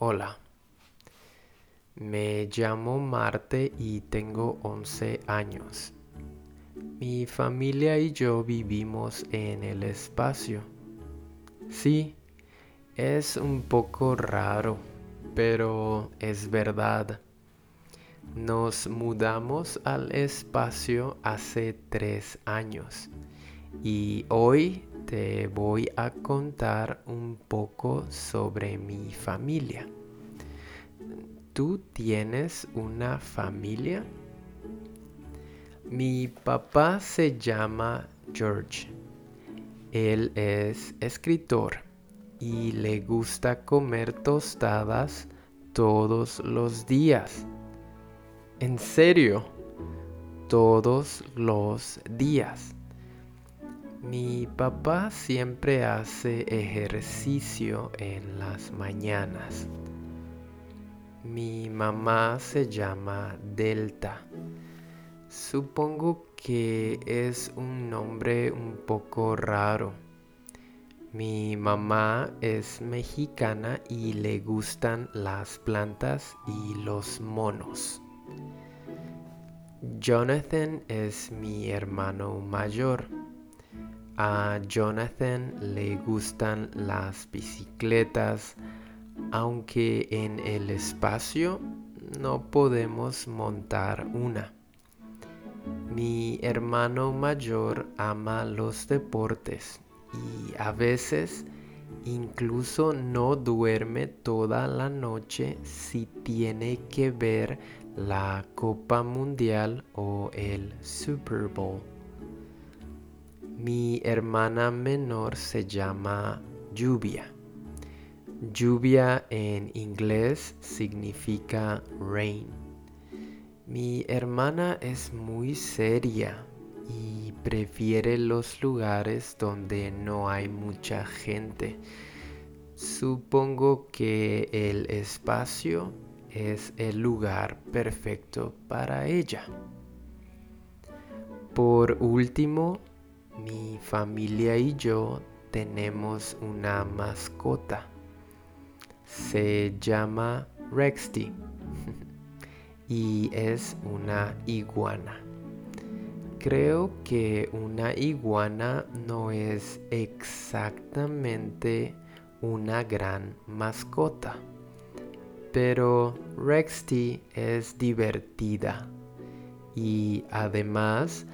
Hola, me llamo Marte y tengo 11 años. Mi familia y yo vivimos en el espacio. Sí, es un poco raro, pero es verdad. Nos mudamos al espacio hace tres años y hoy te voy a contar un poco sobre mi familia. ¿Tú tienes una familia? Mi papá se llama George. Él es escritor y le gusta comer tostadas todos los días. En serio, todos los días. Mi papá siempre hace ejercicio en las mañanas. Mi mamá se llama Delta. Supongo que es un nombre un poco raro. Mi mamá es mexicana y le gustan las plantas y los monos. Jonathan es mi hermano mayor. A Jonathan le gustan las bicicletas, aunque en el espacio no podemos montar una. Mi hermano mayor ama los deportes y a veces incluso no duerme toda la noche si tiene que ver la Copa Mundial o el Super Bowl. Mi hermana menor se llama Lluvia. Lluvia en inglés significa rain. Mi hermana es muy seria y prefiere los lugares donde no hay mucha gente. Supongo que el espacio es el lugar perfecto para ella. Por último, mi familia y yo tenemos una mascota. Se llama Rexty y es una iguana. Creo que una iguana no es exactamente una gran mascota, pero Rexty es divertida y además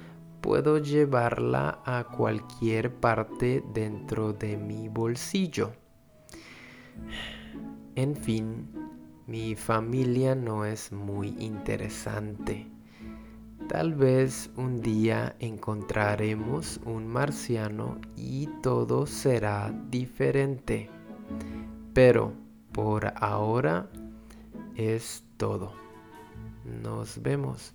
puedo llevarla a cualquier parte dentro de mi bolsillo. En fin, mi familia no es muy interesante. Tal vez un día encontraremos un marciano y todo será diferente. Pero por ahora es todo. Nos vemos.